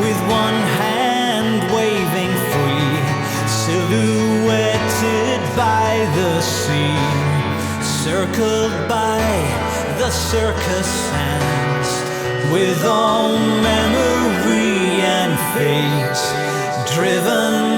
with one hand waving free, silhouetted by the sea, circled by the circus sands, with all memory and fate driven.